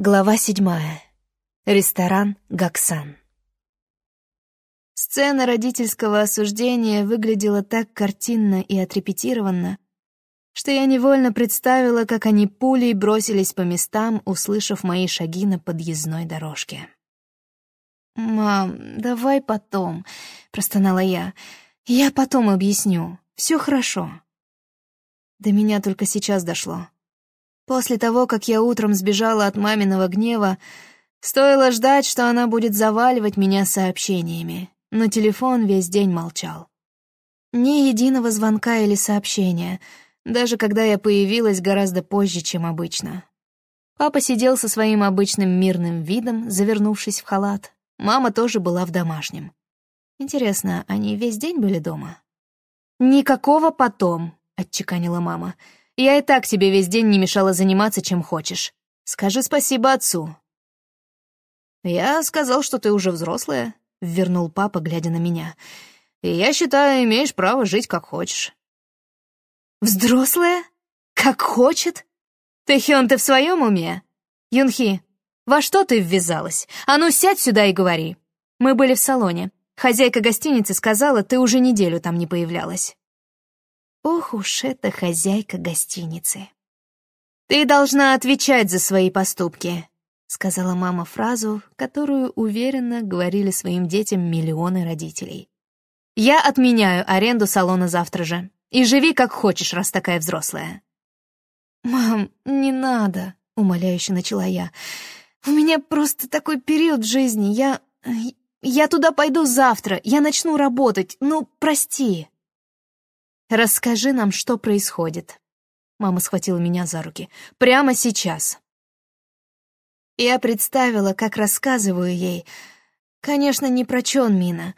Глава седьмая. Ресторан «Гаксан». Сцена родительского осуждения выглядела так картинно и отрепетированно, что я невольно представила, как они пулей бросились по местам, услышав мои шаги на подъездной дорожке. «Мам, давай потом», — простонала я. «Я потом объясню. Все хорошо». До меня только сейчас дошло. После того, как я утром сбежала от маминого гнева, стоило ждать, что она будет заваливать меня сообщениями, но телефон весь день молчал. Ни единого звонка или сообщения, даже когда я появилась гораздо позже, чем обычно. Папа сидел со своим обычным мирным видом, завернувшись в халат. Мама тоже была в домашнем. Интересно, они весь день были дома? «Никакого потом», — отчеканила мама. Я и так тебе весь день не мешала заниматься, чем хочешь. Скажи спасибо отцу». «Я сказал, что ты уже взрослая», — вернул папа, глядя на меня. «И я считаю, имеешь право жить как хочешь». «Взрослая? Как хочет? Ты, Хён, ты в своем уме? Юнхи, во что ты ввязалась? А ну, сядь сюда и говори. Мы были в салоне. Хозяйка гостиницы сказала, ты уже неделю там не появлялась. Ох уж эта хозяйка гостиницы. «Ты должна отвечать за свои поступки», — сказала мама фразу, которую уверенно говорили своим детям миллионы родителей. «Я отменяю аренду салона завтра же. И живи как хочешь, раз такая взрослая». «Мам, не надо», — умоляюще начала я. «У меня просто такой период в жизни. Я... я туда пойду завтра. Я начну работать. Ну, прости». «Расскажи нам, что происходит». Мама схватила меня за руки. «Прямо сейчас». Я представила, как рассказываю ей. Конечно, не про Чон Мина,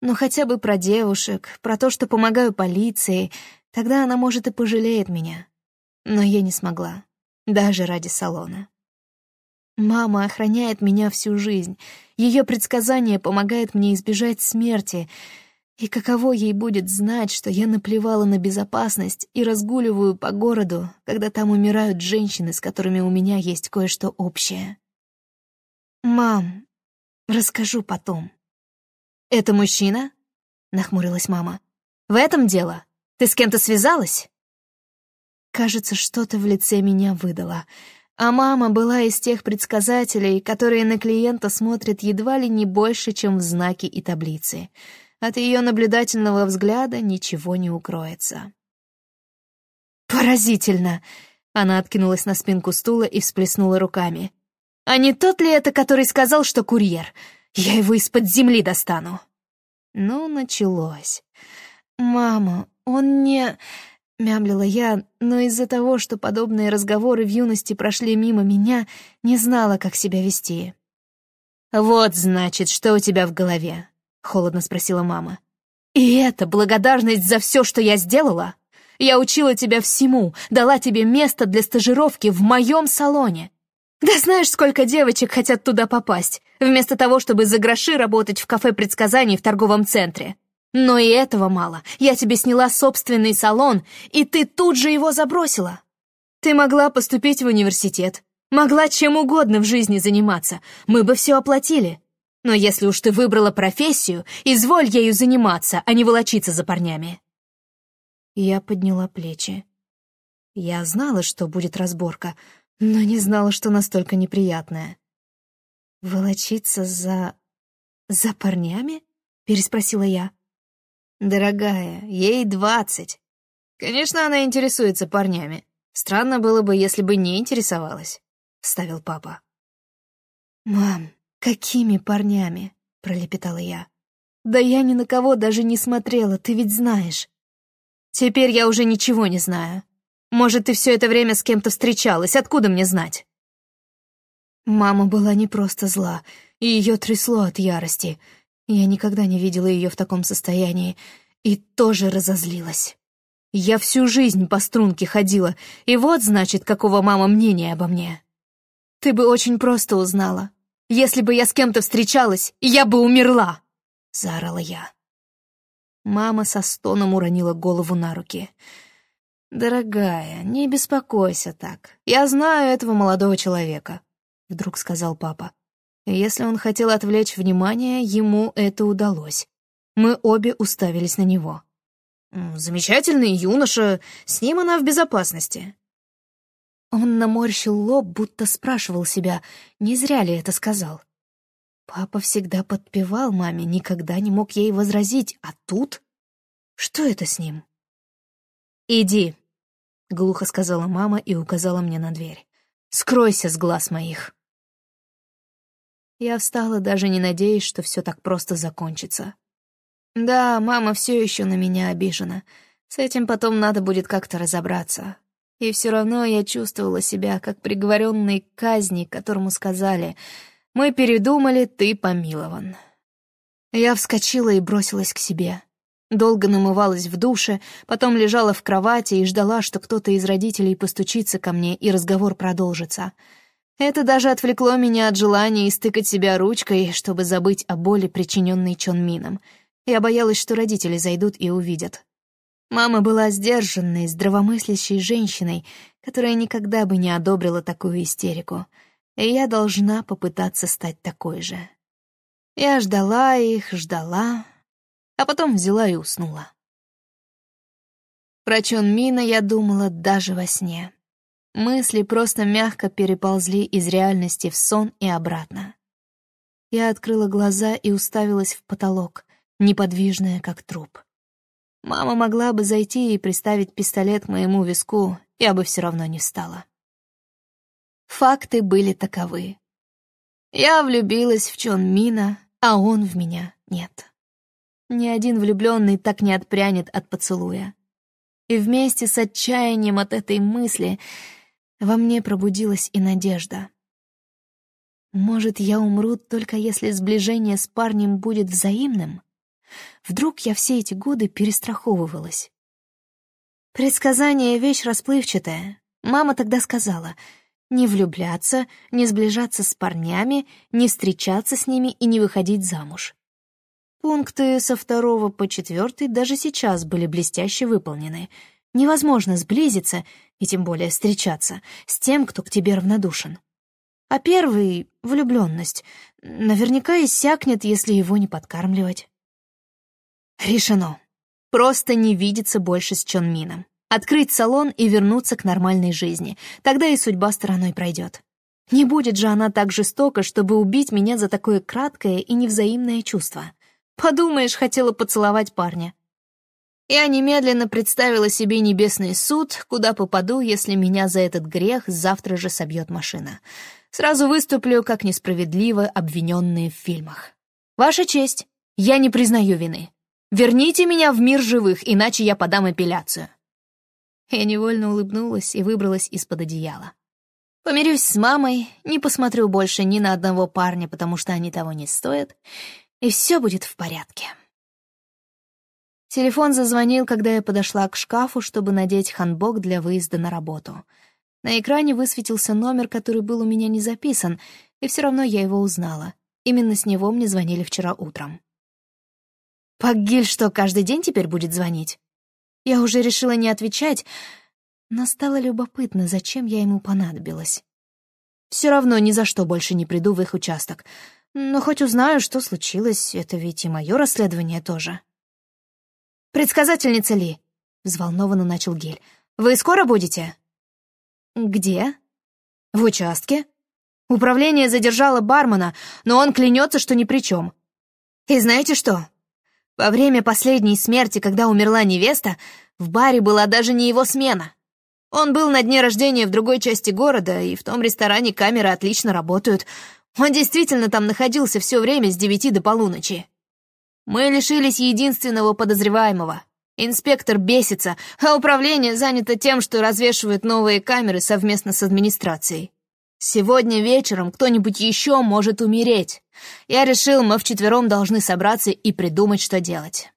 но хотя бы про девушек, про то, что помогаю полиции. Тогда она, может, и пожалеет меня. Но я не смогла, даже ради салона. Мама охраняет меня всю жизнь. Ее предсказание помогает мне избежать смерти — и каково ей будет знать, что я наплевала на безопасность и разгуливаю по городу, когда там умирают женщины, с которыми у меня есть кое-что общее. «Мам, расскажу потом». «Это мужчина?» — нахмурилась мама. «В этом дело? Ты с кем-то связалась?» Кажется, что-то в лице меня выдало. А мама была из тех предсказателей, которые на клиента смотрят едва ли не больше, чем в знаки и таблицы — от ее наблюдательного взгляда ничего не укроется. «Поразительно!» Она откинулась на спинку стула и всплеснула руками. «А не тот ли это, который сказал, что курьер? Я его из-под земли достану!» Ну, началось. «Мама, он не...» — мямлила я, но из-за того, что подобные разговоры в юности прошли мимо меня, не знала, как себя вести. «Вот, значит, что у тебя в голове. — холодно спросила мама. «И это благодарность за все, что я сделала? Я учила тебя всему, дала тебе место для стажировки в моем салоне. Да знаешь, сколько девочек хотят туда попасть, вместо того, чтобы за гроши работать в кафе предсказаний в торговом центре. Но и этого мало. Я тебе сняла собственный салон, и ты тут же его забросила. Ты могла поступить в университет, могла чем угодно в жизни заниматься, мы бы все оплатили. Но если уж ты выбрала профессию, изволь ею заниматься, а не волочиться за парнями. Я подняла плечи. Я знала, что будет разборка, но не знала, что настолько неприятная. «Волочиться за... за парнями?» — переспросила я. «Дорогая, ей двадцать. Конечно, она интересуется парнями. Странно было бы, если бы не интересовалась», — вставил папа. «Мам, «Какими парнями?» — пролепетала я. «Да я ни на кого даже не смотрела, ты ведь знаешь». «Теперь я уже ничего не знаю. Может, ты все это время с кем-то встречалась, откуда мне знать?» Мама была не просто зла, и ее трясло от ярости. Я никогда не видела ее в таком состоянии, и тоже разозлилась. Я всю жизнь по струнке ходила, и вот, значит, какого мама мнения обо мне. Ты бы очень просто узнала. Если бы я с кем-то встречалась, я бы умерла!» — заорала я. Мама со стоном уронила голову на руки. «Дорогая, не беспокойся так. Я знаю этого молодого человека. вдруг сказал папа. Если он хотел отвлечь внимание, ему это удалось. Мы обе уставились на него. «Замечательный юноша, с ним она в безопасности». Он наморщил лоб, будто спрашивал себя, не зря ли это сказал. Папа всегда подпевал маме, никогда не мог ей возразить, а тут... Что это с ним? «Иди», — глухо сказала мама и указала мне на дверь. «Скройся с глаз моих». Я встала, даже не надеясь, что все так просто закончится. Да, мама все еще на меня обижена. С этим потом надо будет как-то разобраться. И все равно я чувствовала себя как приговоренный к казни, которому сказали «Мы передумали, ты помилован». Я вскочила и бросилась к себе. Долго намывалась в душе, потом лежала в кровати и ждала, что кто-то из родителей постучится ко мне, и разговор продолжится. Это даже отвлекло меня от желания истыкать себя ручкой, чтобы забыть о боли, причиненной Чонмином — я боялась, что родители зайдут и увидят. Мама была сдержанной, здравомыслящей женщиной, которая никогда бы не одобрила такую истерику, и я должна попытаться стать такой же. Я ждала их, ждала, а потом взяла и уснула. Про Чон Мина я думала даже во сне. Мысли просто мягко переползли из реальности в сон и обратно. Я открыла глаза и уставилась в потолок, неподвижная, как труп. Мама могла бы зайти и приставить пистолет к моему виску, я бы все равно не встала. Факты были таковы. Я влюбилась в Чон Мина, а он в меня нет. Ни один влюбленный так не отпрянет от поцелуя. И вместе с отчаянием от этой мысли во мне пробудилась и надежда. Может, я умру только если сближение с парнем будет взаимным? Вдруг я все эти годы перестраховывалась. Предсказание — вещь расплывчатая. Мама тогда сказала не влюбляться, не сближаться с парнями, не встречаться с ними и не выходить замуж. Пункты со второго по четвертый даже сейчас были блестяще выполнены. Невозможно сблизиться, и тем более встречаться, с тем, кто к тебе равнодушен. А первый — влюбленность — наверняка иссякнет, если его не подкармливать. Решено. Просто не видеться больше с Чон Мином. Открыть салон и вернуться к нормальной жизни. Тогда и судьба стороной пройдет. Не будет же она так жестока, чтобы убить меня за такое краткое и невзаимное чувство. Подумаешь, хотела поцеловать парня. Я немедленно представила себе небесный суд, куда попаду, если меня за этот грех завтра же собьет машина. Сразу выступлю, как несправедливо обвиненные в фильмах. Ваша честь, я не признаю вины. Верните меня в мир живых, иначе я подам апелляцию». Я невольно улыбнулась и выбралась из-под одеяла. Помирюсь с мамой, не посмотрю больше ни на одного парня, потому что они того не стоят, и все будет в порядке. Телефон зазвонил, когда я подошла к шкафу, чтобы надеть ханбок для выезда на работу. На экране высветился номер, который был у меня не записан, и все равно я его узнала. Именно с него мне звонили вчера утром. Пакгиль что, каждый день теперь будет звонить? Я уже решила не отвечать, но стало любопытно, зачем я ему понадобилась. Все равно ни за что больше не приду в их участок. Но хоть узнаю, что случилось, это ведь и мое расследование тоже. «Предсказательница Ли», — взволнованно начал Гель, — «вы скоро будете?» «Где?» «В участке. Управление задержало бармена, но он клянется, что ни при чем. И знаете что? Во время последней смерти, когда умерла невеста, в баре была даже не его смена. Он был на дне рождения в другой части города, и в том ресторане камеры отлично работают. Он действительно там находился все время с девяти до полуночи. Мы лишились единственного подозреваемого. Инспектор бесится, а управление занято тем, что развешивает новые камеры совместно с администрацией. Сегодня вечером кто-нибудь еще может умереть. Я решил, мы вчетвером должны собраться и придумать, что делать.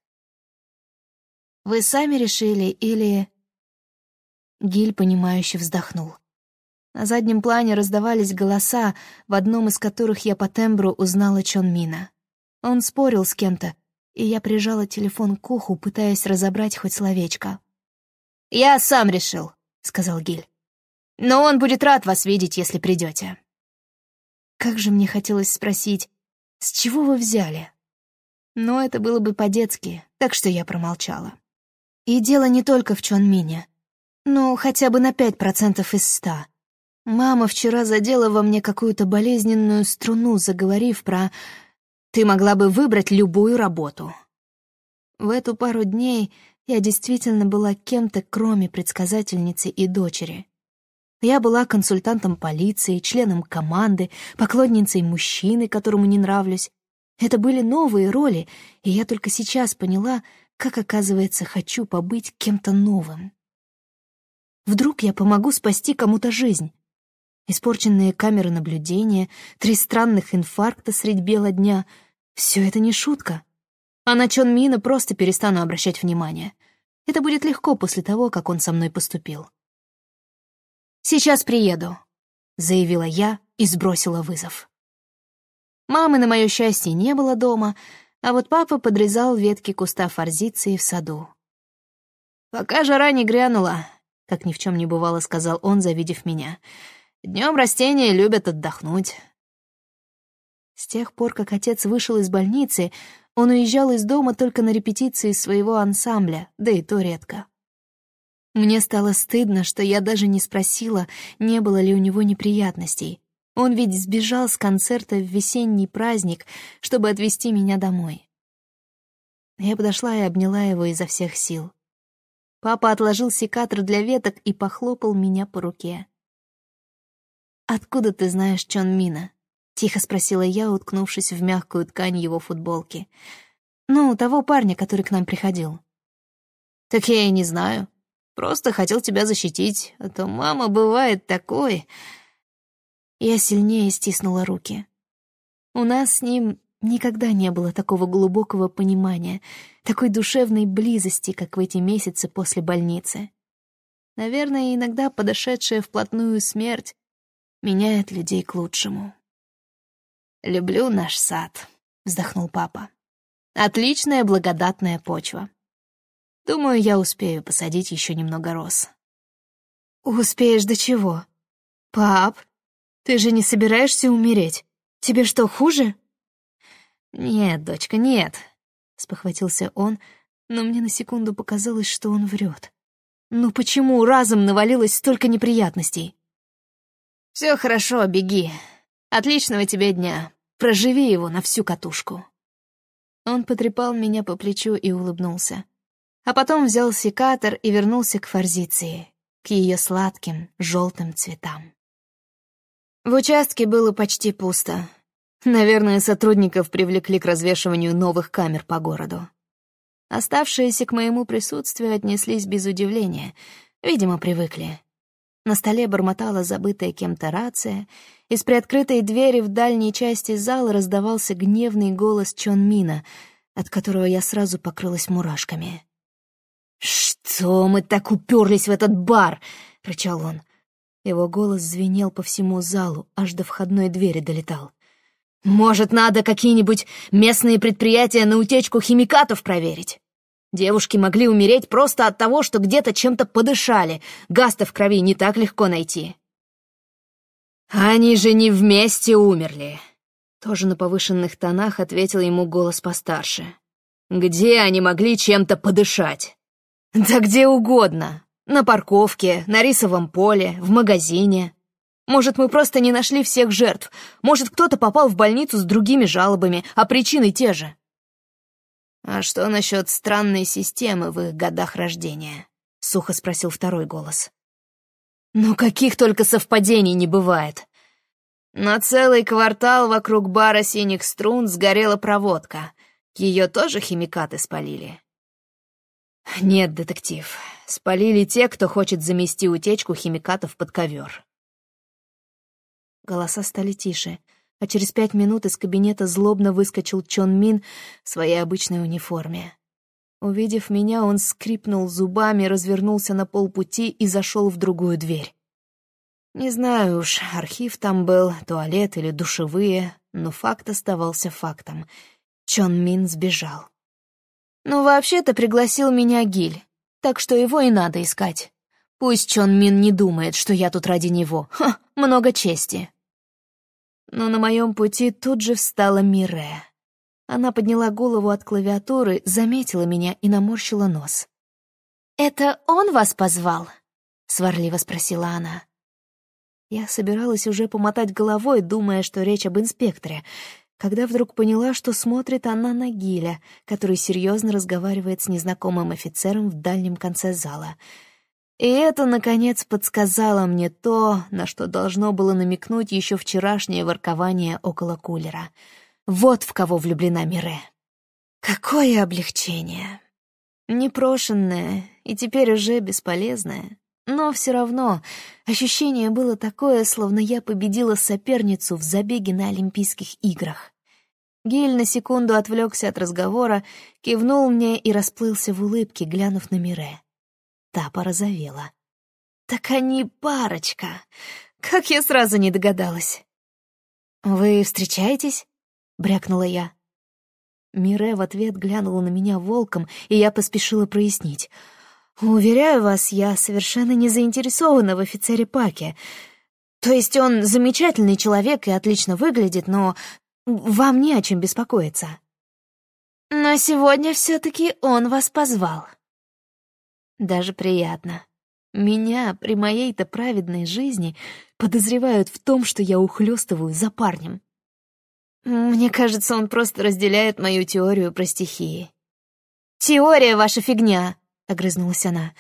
Вы сами решили или... Гиль, понимающе вздохнул. На заднем плане раздавались голоса, в одном из которых я по тембру узнала Чон Мина. Он спорил с кем-то, и я прижала телефон к уху, пытаясь разобрать хоть словечко. «Я сам решил», — сказал Гиль. Но он будет рад вас видеть, если придете. Как же мне хотелось спросить, с чего вы взяли? Но это было бы по-детски, так что я промолчала. И дело не только в Чон Мине. Ну, хотя бы на пять процентов из ста. Мама вчера задела во мне какую-то болезненную струну, заговорив про «ты могла бы выбрать любую работу». В эту пару дней я действительно была кем-то, кроме предсказательницы и дочери. Я была консультантом полиции, членом команды, поклонницей мужчины, которому не нравлюсь. Это были новые роли, и я только сейчас поняла, как, оказывается, хочу побыть кем-то новым. Вдруг я помогу спасти кому-то жизнь. Испорченные камеры наблюдения, три странных инфаркта средь бела дня — все это не шутка. А на Чон Мина просто перестану обращать внимание. Это будет легко после того, как он со мной поступил. «Сейчас приеду», — заявила я и сбросила вызов. Мамы, на мое счастье, не было дома, а вот папа подрезал ветки куста форзиции в саду. «Пока жара не грянула», — как ни в чем не бывало, сказал он, завидев меня, — Днем растения любят отдохнуть. С тех пор, как отец вышел из больницы, он уезжал из дома только на репетиции своего ансамбля, да и то редко. Мне стало стыдно, что я даже не спросила, не было ли у него неприятностей. Он ведь сбежал с концерта в весенний праздник, чтобы отвезти меня домой. Я подошла и обняла его изо всех сил. Папа отложил секатор для веток и похлопал меня по руке. «Откуда ты знаешь Чон Мина?» — тихо спросила я, уткнувшись в мягкую ткань его футболки. «Ну, того парня, который к нам приходил». «Так я и не знаю. Просто хотел тебя защитить, а то мама бывает такой...» Я сильнее стиснула руки. У нас с ним никогда не было такого глубокого понимания, такой душевной близости, как в эти месяцы после больницы. Наверное, иногда подошедшая вплотную смерть меняет людей к лучшему. «Люблю наш сад», — вздохнул папа. «Отличная благодатная почва. Думаю, я успею посадить еще немного роз». «Успеешь до чего? Пап, ты же не собираешься умереть? Тебе что, хуже?» «Нет, дочка, нет», — спохватился он, но мне на секунду показалось, что он врет. «Ну почему разом навалилось столько неприятностей?» «Все хорошо, беги. Отличного тебе дня. Проживи его на всю катушку». Он потрепал меня по плечу и улыбнулся. А потом взял секатор и вернулся к форзиции, к ее сладким желтым цветам. В участке было почти пусто. Наверное, сотрудников привлекли к развешиванию новых камер по городу. Оставшиеся к моему присутствию отнеслись без удивления. Видимо, привыкли. На столе бормотала забытая кем-то рация. Из приоткрытой двери в дальней части зала раздавался гневный голос Чон Мина, от которого я сразу покрылась мурашками. «Что мы так уперлись в этот бар?» — рычал он. Его голос звенел по всему залу, аж до входной двери долетал. «Может, надо какие-нибудь местные предприятия на утечку химикатов проверить?» Девушки могли умереть просто от того, что где-то чем-то подышали. Газ-то в крови не так легко найти. «Они же не вместе умерли», — тоже на повышенных тонах ответил ему голос постарше. «Где они могли чем-то подышать?» «Да где угодно. На парковке, на рисовом поле, в магазине. Может, мы просто не нашли всех жертв. Может, кто-то попал в больницу с другими жалобами, а причины те же. «А что насчет странной системы в их годах рождения?» — сухо спросил второй голос. «Ну каких только совпадений не бывает!» На целый квартал вокруг бара «Синих струн» сгорела проводка. Ее тоже химикаты спалили? Нет, детектив. Спалили те, кто хочет замести утечку химикатов под ковер. Голоса стали тише — а через пять минут из кабинета злобно выскочил Чон Мин в своей обычной униформе. Увидев меня, он скрипнул зубами, развернулся на полпути и зашел в другую дверь. Не знаю уж, архив там был, туалет или душевые, но факт оставался фактом. Чон Мин сбежал. Ну, вообще-то пригласил меня Гиль, так что его и надо искать. Пусть Чон Мин не думает, что я тут ради него. Ха, много чести. Но на моем пути тут же встала Мире. Она подняла голову от клавиатуры, заметила меня и наморщила нос. «Это он вас позвал?» — сварливо спросила она. Я собиралась уже помотать головой, думая, что речь об инспекторе, когда вдруг поняла, что смотрит она на Гиля, который серьезно разговаривает с незнакомым офицером в дальнем конце зала. И это, наконец, подсказало мне то, на что должно было намекнуть еще вчерашнее воркование около кулера. Вот в кого влюблена Мире. Какое облегчение! Непрошенное и теперь уже бесполезное. Но все равно ощущение было такое, словно я победила соперницу в забеге на Олимпийских играх. Гиль на секунду отвлекся от разговора, кивнул мне и расплылся в улыбке, глянув на Мире. Та порозовела. «Так они парочка! Как я сразу не догадалась!» «Вы встречаетесь?» — брякнула я. Мире в ответ глянула на меня волком, и я поспешила прояснить — Уверяю вас, я совершенно не заинтересована в офицере Паке. То есть он замечательный человек и отлично выглядит, но вам не о чем беспокоиться. Но сегодня все-таки он вас позвал. Даже приятно. Меня при моей-то праведной жизни подозревают в том, что я ухлёстываю за парнем. Мне кажется, он просто разделяет мою теорию про стихии. «Теория — ваша фигня!» — огрызнулась она.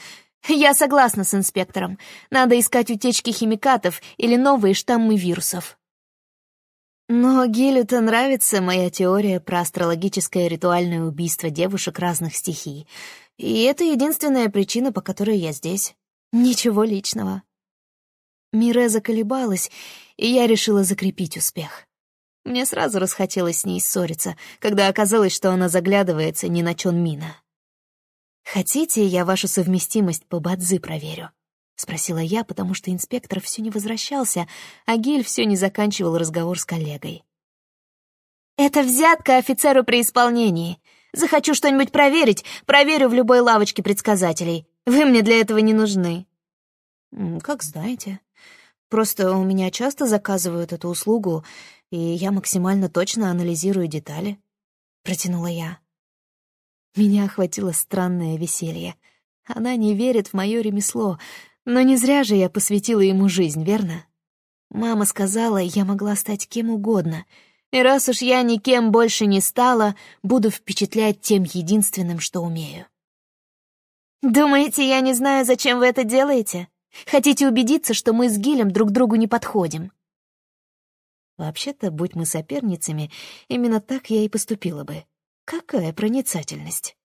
«Я согласна с инспектором. Надо искать утечки химикатов или новые штаммы вирусов». Но Гилю-то нравится моя теория про астрологическое ритуальное убийство девушек разных стихий. И это единственная причина, по которой я здесь. Ничего личного. Мире заколебалась, и я решила закрепить успех. Мне сразу расхотелось с ней ссориться, когда оказалось, что она заглядывается ни на Чон Мина. «Хотите, я вашу совместимость по Бадзи проверю?» — спросила я, потому что инспектор все не возвращался, а Гиль все не заканчивал разговор с коллегой. «Это взятка офицеру при исполнении. Захочу что-нибудь проверить, проверю в любой лавочке предсказателей. Вы мне для этого не нужны». «Как знаете. Просто у меня часто заказывают эту услугу, и я максимально точно анализирую детали», — протянула я. Меня охватило странное веселье. Она не верит в мое ремесло, но не зря же я посвятила ему жизнь, верно? Мама сказала, я могла стать кем угодно, и раз уж я никем больше не стала, буду впечатлять тем единственным, что умею. «Думаете, я не знаю, зачем вы это делаете? Хотите убедиться, что мы с Гилем друг другу не подходим?» Вообще-то, будь мы соперницами, именно так я и поступила бы. Какая проницательность.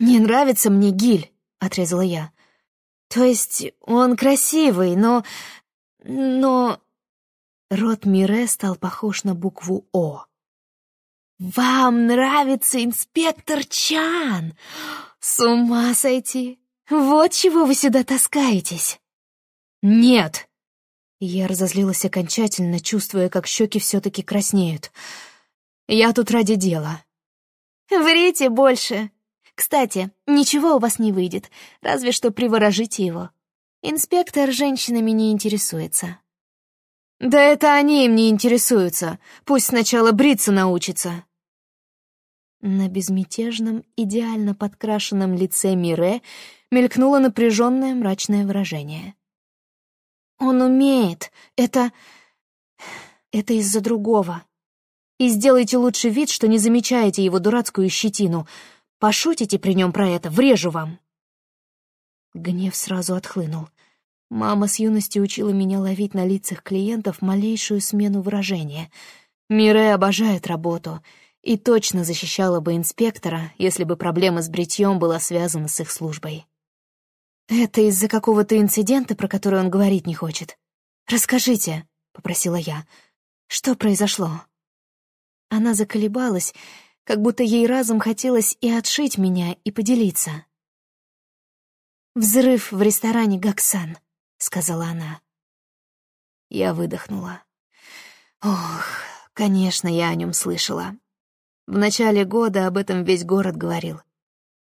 «Не нравится мне Гиль», — отрезала я. «То есть он красивый, но... но...» Рот Мире стал похож на букву «О». «Вам нравится инспектор Чан? С ума сойти! Вот чего вы сюда таскаетесь!» «Нет!» Я разозлилась окончательно, чувствуя, как щеки все-таки краснеют. «Я тут ради дела. Врите больше. Кстати, ничего у вас не выйдет, разве что приворожите его. Инспектор женщинами не интересуется. Да это они им не интересуются. Пусть сначала бриться научится. На безмятежном, идеально подкрашенном лице Мире мелькнуло напряженное мрачное выражение. «Он умеет. Это... это из-за другого и сделайте лучше вид, что не замечаете его дурацкую щетину. Пошутите при нем про это, врежу вам». Гнев сразу отхлынул. Мама с юности учила меня ловить на лицах клиентов малейшую смену выражения. Мире обожает работу и точно защищала бы инспектора, если бы проблема с бритьем была связана с их службой. «Это из-за какого-то инцидента, про который он говорить не хочет? Расскажите», — попросила я, — «что произошло?» Она заколебалась, как будто ей разом хотелось и отшить меня, и поделиться. «Взрыв в ресторане Гаксан», — сказала она. Я выдохнула. Ох, конечно, я о нем слышала. В начале года об этом весь город говорил.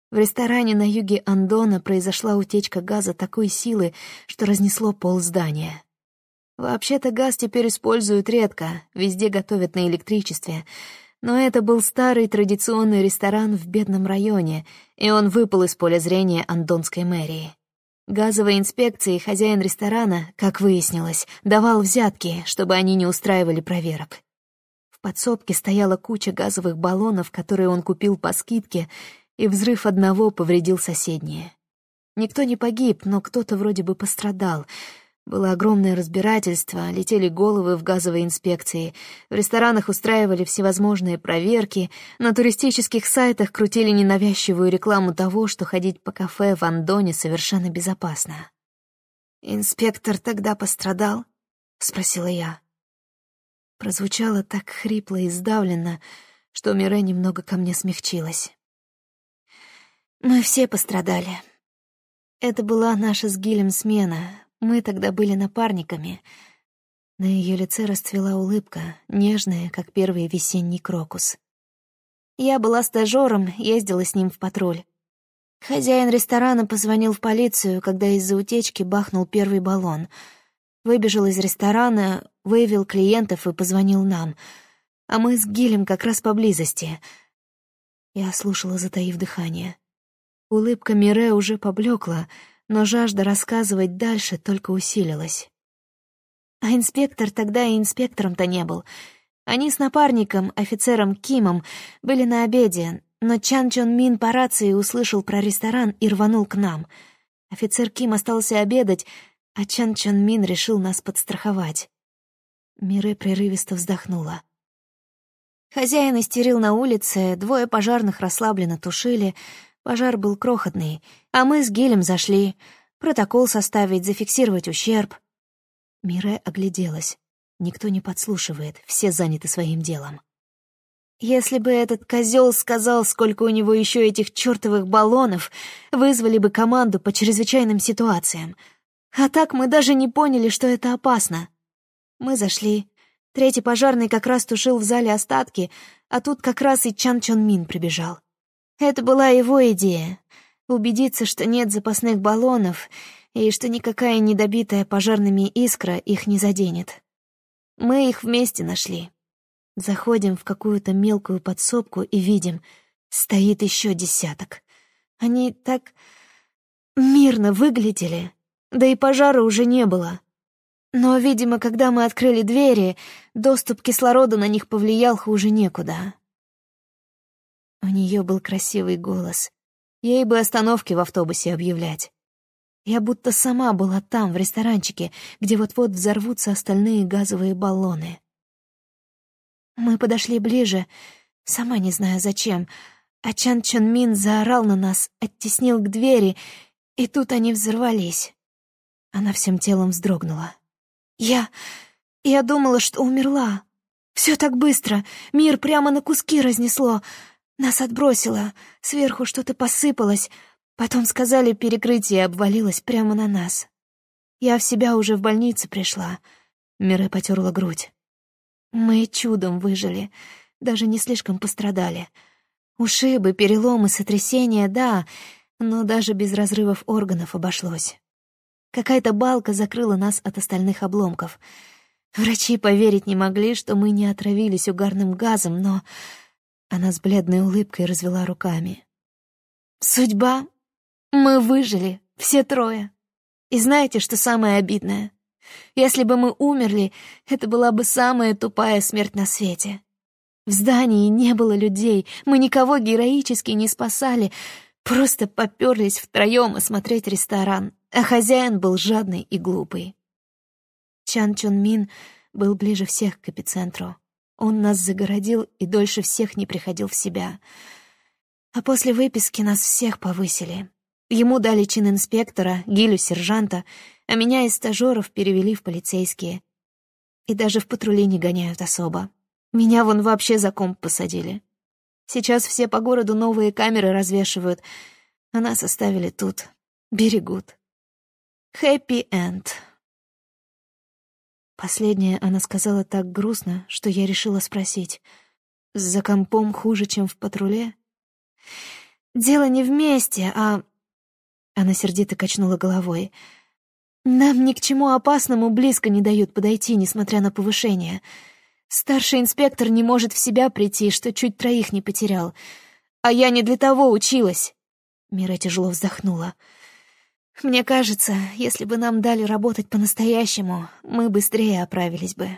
В ресторане на юге Андона произошла утечка газа такой силы, что разнесло пол здания. Вообще-то газ теперь используют редко, везде готовят на электричестве. Но это был старый традиционный ресторан в бедном районе, и он выпал из поля зрения андонской мэрии. Газовой инспекции хозяин ресторана, как выяснилось, давал взятки, чтобы они не устраивали проверок. В подсобке стояла куча газовых баллонов, которые он купил по скидке, и взрыв одного повредил соседние. Никто не погиб, но кто-то вроде бы пострадал. Было огромное разбирательство, летели головы в газовой инспекции, в ресторанах устраивали всевозможные проверки, на туристических сайтах крутили ненавязчивую рекламу того, что ходить по кафе в Андоне совершенно безопасно. «Инспектор тогда пострадал?» — спросила я. Прозвучало так хрипло и сдавленно, что Мире немного ко мне смягчилась. «Мы все пострадали. Это была наша с Гилем смена, мы тогда были напарниками. На ее лице расцвела улыбка, нежная, как первый весенний крокус. Я была стажером, ездила с ним в патруль. Хозяин ресторана позвонил в полицию, когда из-за утечки бахнул первый баллон. Выбежал из ресторана, выявил клиентов и позвонил нам. А мы с Гилем как раз поблизости. Я слушала, затаив дыхание. Улыбка Мире уже поблекла, но жажда рассказывать дальше только усилилась. А инспектор тогда и инспектором-то не был. Они с напарником, офицером Кимом, были на обеде, но Чан Чон Мин по рации услышал про ресторан и рванул к нам. Офицер Ким остался обедать, а Чан Чон Мин решил нас подстраховать. Мире прерывисто вздохнула. Хозяин истерил на улице, двое пожарных расслабленно тушили — Пожар был крохотный, а мы с Гелем зашли. Протокол составить, зафиксировать ущерб. Мире огляделась. Никто не подслушивает, все заняты своим делом. Если бы этот козел сказал, сколько у него еще этих чертовых баллонов, вызвали бы команду по чрезвычайным ситуациям. А так мы даже не поняли, что это опасно. Мы зашли. Третий пожарный как раз тушил в зале остатки, а тут как раз и Чан Чон Мин прибежал. Это была его идея — убедиться, что нет запасных баллонов и что никакая недобитая пожарными искра их не заденет. Мы их вместе нашли. Заходим в какую-то мелкую подсобку и видим, стоит еще десяток. Они так мирно выглядели, да и пожара уже не было. Но, видимо, когда мы открыли двери, доступ кислорода на них повлиял хуже некуда. У нее был красивый голос. Ей бы остановки в автобусе объявлять. Я будто сама была там, в ресторанчике, где вот-вот взорвутся остальные газовые баллоны. Мы подошли ближе, сама не знаю зачем, а Чан Чон Мин заорал на нас, оттеснил к двери, и тут они взорвались. Она всем телом вздрогнула. Я... я думала, что умерла. Все так быстро, мир прямо на куски разнесло, нас отбросило, сверху что-то посыпалось, потом сказали, перекрытие обвалилось прямо на нас. Я в себя уже в больнице пришла. Мире потерла грудь. Мы чудом выжили, даже не слишком пострадали. Ушибы, переломы, сотрясения, да, но даже без разрывов органов обошлось. Какая-то балка закрыла нас от остальных обломков. Врачи поверить не могли, что мы не отравились угарным газом, но она с бледной улыбкой развела руками. «Судьба? Мы выжили, все трое. И знаете, что самое обидное? Если бы мы умерли, это была бы самая тупая смерть на свете. В здании не было людей, мы никого героически не спасали, просто поперлись втроем осмотреть ресторан, а хозяин был жадный и глупый. Чан Чон Мин был ближе всех к эпицентру. Он нас загородил и дольше всех не приходил в себя. А после выписки нас всех повысили. Ему дали чин инспектора, Гилю сержанта, а меня из стажеров перевели в полицейские. И даже в патрули не гоняют особо. Меня вон вообще за комп посадили. Сейчас все по городу новые камеры развешивают, а нас оставили тут, берегут. Хэппи-энд. Последнее она сказала так грустно, что я решила спросить. «За компом хуже, чем в патруле?» «Дело не вместе, а...» Она сердито качнула головой. Нам ни к чему опасному близко не дают подойти, несмотря на повышение. Старший инспектор не может в себя прийти, что чуть троих не потерял. А я не для того училась. Мира тяжело вздохнула. Мне кажется, если бы нам дали работать по-настоящему, мы быстрее оправились бы.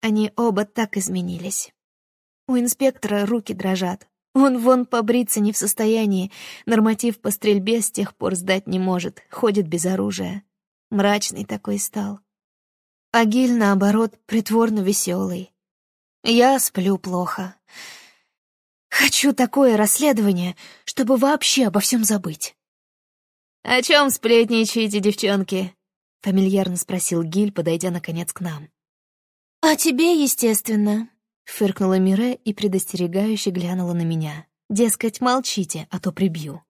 Они оба так изменились. У инспектора руки дрожат. Он вон побриться не в состоянии, норматив по стрельбе с тех пор сдать не может, ходит без оружия. Мрачный такой стал. А Гиль, наоборот, притворно веселый. Я сплю плохо. Хочу такое расследование, чтобы вообще обо всем забыть. «О чем сплетничаете, девчонки?» — фамильярно спросил Гиль, подойдя наконец к нам. «О тебе, естественно», — фыркнула Мире и предостерегающе глянула на меня. «Дескать, молчите, а то прибью».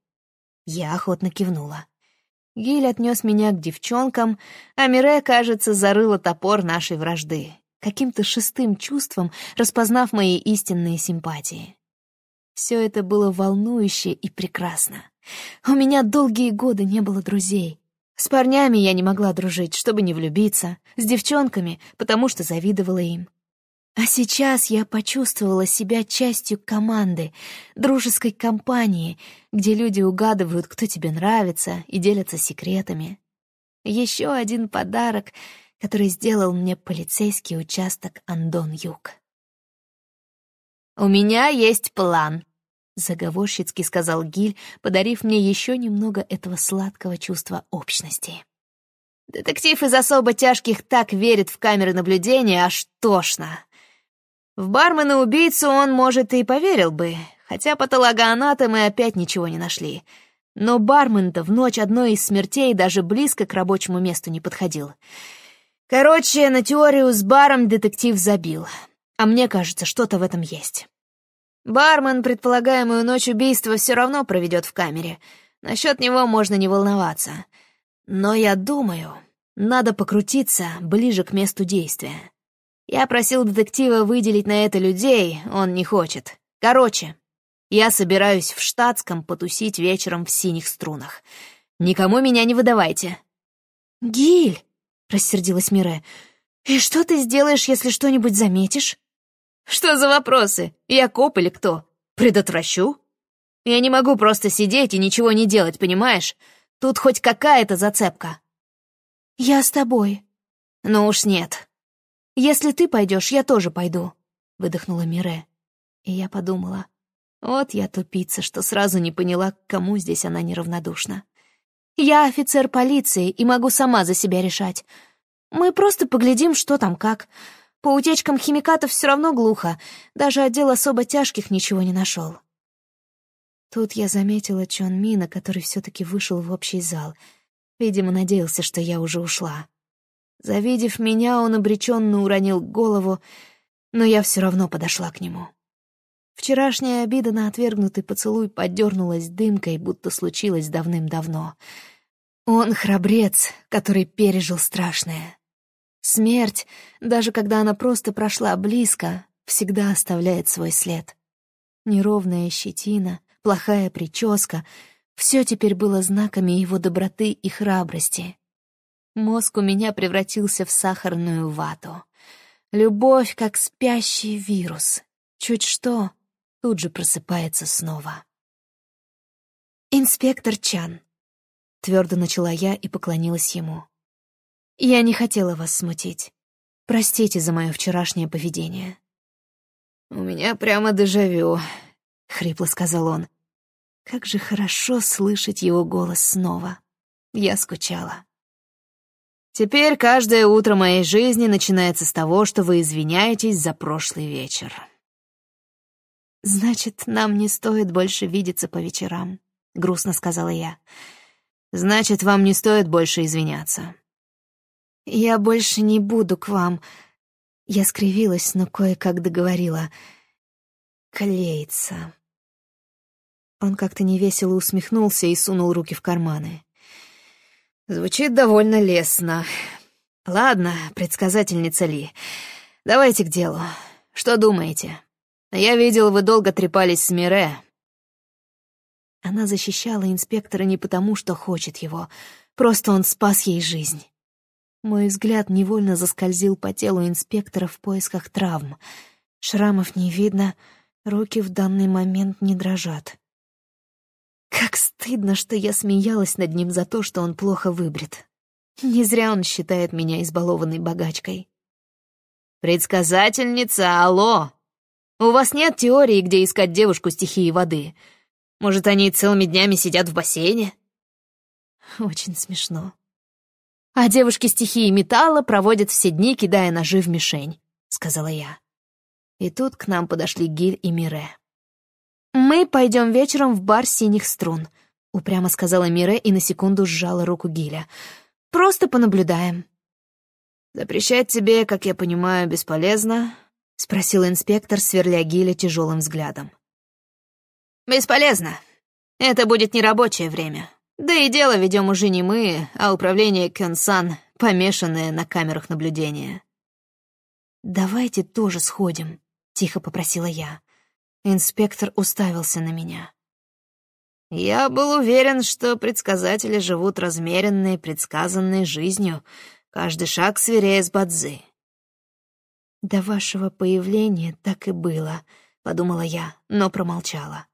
Я охотно кивнула. Гиль отнес меня к девчонкам, а Мире, кажется, зарыла топор нашей вражды, каким-то шестым чувством распознав мои истинные симпатии. Все это было волнующе и прекрасно. У меня долгие годы не было друзей. С парнями я не могла дружить, чтобы не влюбиться, с девчонками, потому что завидовала им. А сейчас я почувствовала себя частью команды, дружеской компании, где люди угадывают, кто тебе нравится, и делятся секретами. Еще один подарок, который сделал мне полицейский участок Андон-Юг. «У меня есть план», заговорщицки сказал Гиль, подарив мне еще немного этого сладкого чувства общности. Детектив из особо тяжких так верит в камеры наблюдения, аж тошно. В бармена-убийцу он, может, и поверил бы, хотя патологоанатомы опять ничего не нашли. Но бармен-то в ночь одной из смертей даже близко к рабочему месту не подходил. Короче, на теорию с баром детектив забил. А мне кажется, что-то в этом есть. Бармен предполагаемую ночь убийства все равно проведет в камере. Насчет него можно не волноваться. Но я думаю, надо покрутиться ближе к месту действия. Я просил детектива выделить на это людей, он не хочет. Короче, я собираюсь в штатском потусить вечером в синих струнах. Никому меня не выдавайте. «Гиль!» — рассердилась Мире. «И что ты сделаешь, если что-нибудь заметишь?» Что за вопросы? Я коп или кто? Предотвращу? Я не могу просто сидеть и ничего не делать, понимаешь? Тут хоть какая-то зацепка. Я с тобой. Ну уж нет. Если ты пойдешь, я тоже пойду, выдохнула Мире. И я подумала, вот я тупица, что сразу не поняла, к кому здесь она неравнодушна. Я офицер полиции и могу сама за себя решать. Мы просто поглядим, что там как. По утечкам химикатов все равно глухо, даже отдел особо тяжких ничего не нашел. Тут я заметила Чон Мина, который все-таки вышел в общий зал. Видимо, надеялся, что я уже ушла. Завидев меня, он обреченно уронил голову, но я все равно подошла к нему. Вчерашняя обида на отвергнутый поцелуй подернулась дымкой, будто случилось давным-давно. Он храбрец, который пережил страшное. Смерть, даже когда она просто прошла близко, всегда оставляет свой след. Неровная щетина, плохая прическа — все теперь было знаками его доброты и храбрости. Мозг у меня превратился в сахарную вату. Любовь, как спящий вирус. Чуть что, тут же просыпается снова. «Инспектор Чан», — твердо начала я и поклонилась ему. Я не хотела вас смутить. Простите за мое вчерашнее поведение». «У меня прямо дежавю», — хрипло сказал он. Как же хорошо слышать его голос снова. Я скучала. «Теперь каждое утро моей жизни начинается с того, что вы извиняетесь за прошлый вечер». «Значит, нам не стоит больше видеться по вечерам», — грустно сказала я. «Значит, вам не стоит больше извиняться. «Я больше не буду к вам». Я скривилась, но кое-как договорила. «Клеится». Он как-то невесело усмехнулся и сунул руки в карманы. «Звучит довольно лестно. Ладно, предсказательница Ли, давайте к делу. Что думаете? Я видел, вы долго трепались с Мире». Она защищала инспектора не потому, что хочет его, Просто он спас ей жизнь. Мой взгляд невольно заскользил по телу инспектора в поисках травм. Шрамов не видно, руки в данный момент не дрожат. Как стыдно, что я смеялась над ним за то, что он плохо выбрит. Не зря он считает меня избалованной богачкой. «Предсказательница, алло! У вас нет теории, где искать девушку стихии воды? Может, они целыми днями сидят в бассейне?» Очень смешно. «А девушки стихии металла проводят все дни, кидая ножи в мишень», — сказала я. И тут к нам подошли Гиль и Мире. «Мы пойдем вечером в бар синих струн», — упрямо сказала Мире и на секунду сжала руку Гиля. «Просто понаблюдаем». «Запрещать тебе, как я понимаю, бесполезно?» — спросил инспектор, сверля Гиля тяжелым взглядом. «Бесполезно. Это будет нерабочее время. Да и дело ведем уже не мы, а управление Кёнсан, помешанное на камерах наблюдения. «Давайте тоже сходим», — тихо попросила я. Инспектор уставился на меня. «Я был уверен, что предсказатели живут размеренной, предсказанной жизнью, каждый шаг сверяя с Бадзи». «До вашего появления так и было», — подумала я, но промолчала.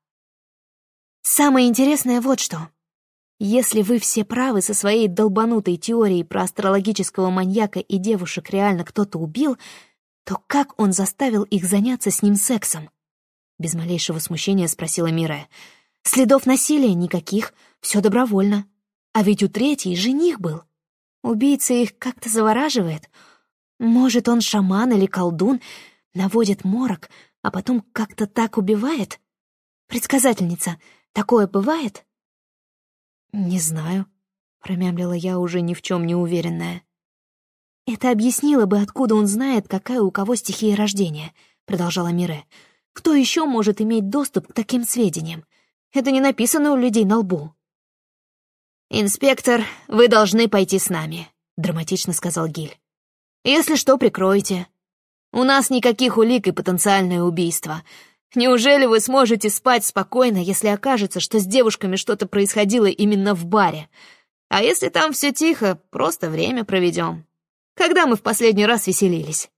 «Самое интересное вот что. Если вы все правы со своей долбанутой теорией про астрологического маньяка и девушек реально кто-то убил, то как он заставил их заняться с ним сексом? Без малейшего смущения спросила Мира. Следов насилия никаких, все добровольно. А ведь у третьей жених был. Убийца их как-то завораживает. Может, он шаман или колдун, наводит морок, а потом как-то так убивает? Предсказательница, такое бывает? «Не знаю», — промямлила я, уже ни в чем не уверенная. «Это объяснило бы, откуда он знает, какая у кого стихия рождения», — продолжала Мире. «Кто еще может иметь доступ к таким сведениям? Это не написано у людей на лбу». «Инспектор, вы должны пойти с нами», — драматично сказал Гиль. «Если что, прикройте. У нас никаких улик и потенциальное убийство. Неужели вы сможете спать спокойно, если окажется, что с девушками что-то происходило именно в баре? А если там все тихо, просто время проведем. Когда мы в последний раз веселились?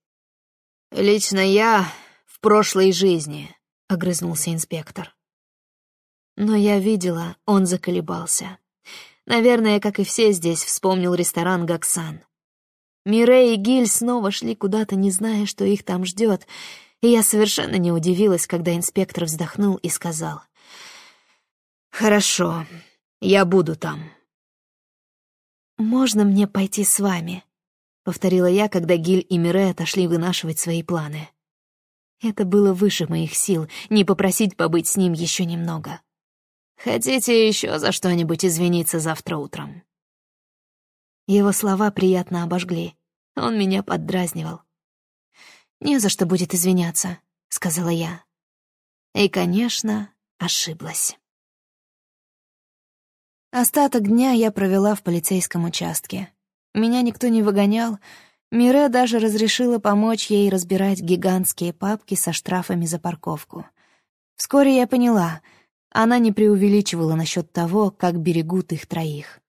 Лично я в прошлой жизни, — огрызнулся инспектор. Но я видела, он заколебался. Наверное, как и все здесь, вспомнил ресторан «Гаксан». Мирей и Гиль снова шли куда-то, не зная, что их там ждет, и я совершенно не удивилась, когда инспектор вздохнул и сказал. «Хорошо, я буду там». «Можно мне пойти с вами?» — повторила я, когда Гиль и Мире отошли вынашивать свои планы. Это было выше моих сил, не попросить побыть с ним еще немного. «Хотите еще за что-нибудь извиниться завтра утром?» Его слова приятно обожгли. Он меня поддразнивал. «Не за что будет извиняться», — сказала я. И, конечно, ошиблась. Остаток дня я провела в полицейском участке. Меня никто не выгонял. Мире даже разрешила помочь ей разбирать гигантские папки со штрафами за парковку. Вскоре я поняла, она не преувеличивала насчет того, как берегут их троих.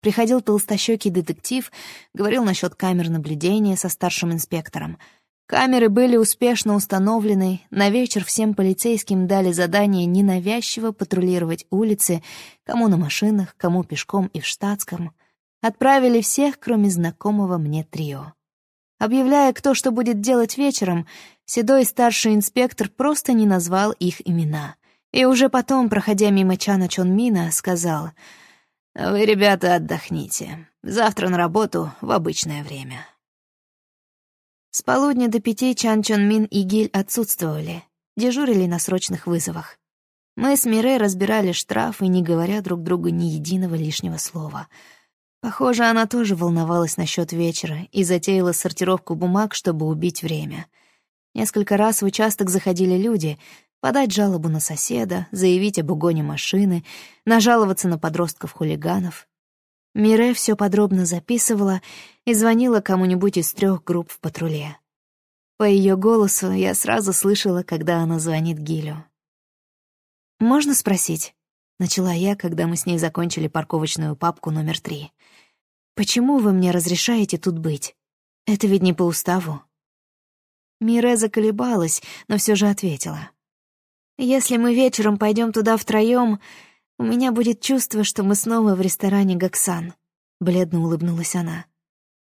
Приходил толстощекий детектив, говорил насчет камер наблюдения со старшим инспектором — Камеры были успешно установлены, на вечер всем полицейским дали задание ненавязчиво патрулировать улицы, кому на машинах, кому пешком и в штатском. Отправили всех, кроме знакомого мне трио. Объявляя, кто что будет делать вечером, седой старший инспектор просто не назвал их имена. И уже потом, проходя мимо Чана Чонмина, сказал, «Вы, ребята, отдохните. Завтра на работу в обычное время». С полудня до пяти Чан Чон Мин и Гиль отсутствовали, дежурили на срочных вызовах. Мы с Мирей разбирали штрафы, не говоря друг другу ни единого лишнего слова. Похоже, она тоже волновалась насчет вечера и затеяла сортировку бумаг, чтобы убить время. Несколько раз в участок заходили люди, подать жалобу на соседа, заявить об угоне машины, нажаловаться на подростков-хулиганов. Мире все подробно записывала и звонила кому-нибудь из трех групп в патруле. По ее голосу я сразу слышала, когда она звонит Гилю. «Можно спросить?» — начала я, когда мы с ней закончили парковочную папку номер три. «Почему вы мне разрешаете тут быть? Это ведь не по уставу». Мире заколебалась, но все же ответила. «Если мы вечером пойдем туда втроем, у меня будет чувство, что мы снова в ресторане «Гаксан», — бледно улыбнулась она.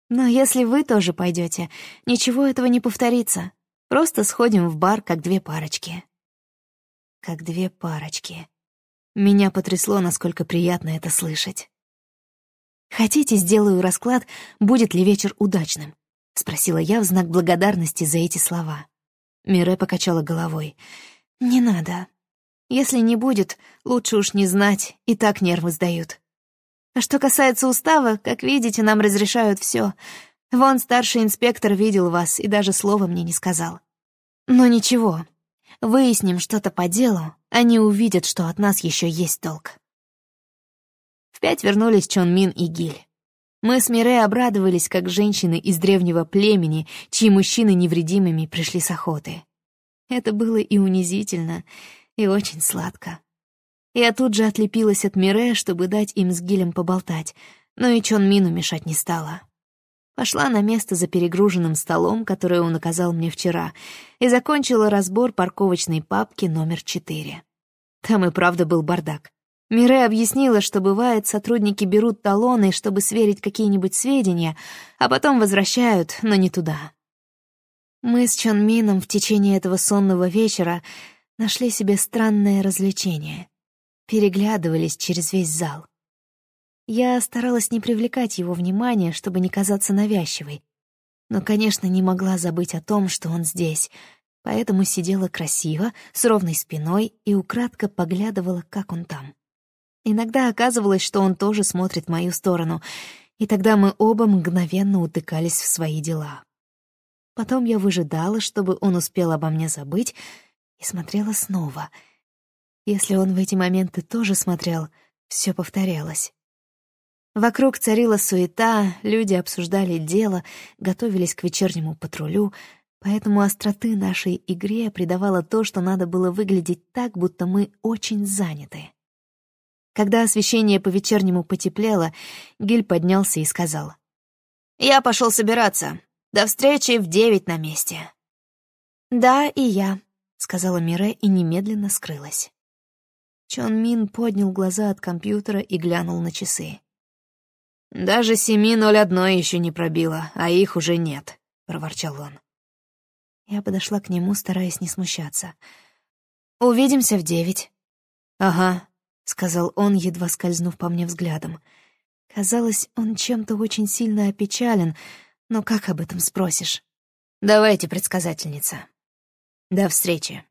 «Но если вы тоже пойдете, ничего этого не повторится. Просто сходим в бар, как две парочки». Как две парочки. Меня потрясло, насколько приятно это слышать. «Хотите, сделаю расклад, будет ли вечер удачным?» — спросила я в знак благодарности за эти слова. Мире покачала головой. «Не надо. Если не будет, лучше уж не знать, и так нервы сдают. А что касается устава, как видите, нам разрешают все. Вон старший инспектор видел вас и даже слова мне не сказал. Но ничего, выясним что-то по делу, они увидят, что от нас еще есть толк». В пять вернулись Чон Мин и Гиль. Мы с Мире обрадовались, как женщины из древнего племени, чьи мужчины невредимыми пришли с охоты. Это было и унизительно, и очень сладко. Я тут же отлепилась от Мире, чтобы дать им с Гилем поболтать, но и Чон Мину мешать не стала. Пошла на место за перегруженным столом, который он оказал мне вчера, и закончила разбор парковочной папки номер четыре. Там и правда был бардак. Мире объяснила, что бывает, сотрудники берут талоны, чтобы сверить какие-нибудь сведения, а потом возвращают, но не туда. Мы с Чон Мином в течение этого сонного вечера нашли себе странное развлечение. Переглядывались через весь зал. Я старалась не привлекать его внимания, чтобы не казаться навязчивой, но, конечно, не могла забыть о том, что он здесь, поэтому сидела красиво, с ровной спиной и украдко поглядывала, как он там. Иногда оказывалось, что он тоже смотрит в мою сторону, и тогда мы оба мгновенно утыкались в свои дела. Потом я выжидала, чтобы он успел обо мне забыть, и смотрела снова. Если он в эти моменты тоже смотрел, все повторялось. Вокруг царила суета, люди обсуждали дело, готовились к вечернему патрулю, поэтому остроты нашей игре придавало то, что надо было выглядеть так, будто мы очень заняты. Когда освещение по-вечернему потеплело, Гиль поднялся и сказал. «Я пошел собираться. До встречи в девять на месте». «Да, и я», — сказала Мире и немедленно скрылась. Чон Мин поднял глаза от компьютера и глянул на часы. «Даже семи ноль одной еще не пробило, а их уже нет», — проворчал он. Я подошла к нему, стараясь не смущаться. «Увидимся в девять». «Ага, — сказал он, едва скользнув по мне взглядом. Казалось, он чем-то очень сильно опечален, но как об этом спросишь? «Давайте, предсказательница. До встречи».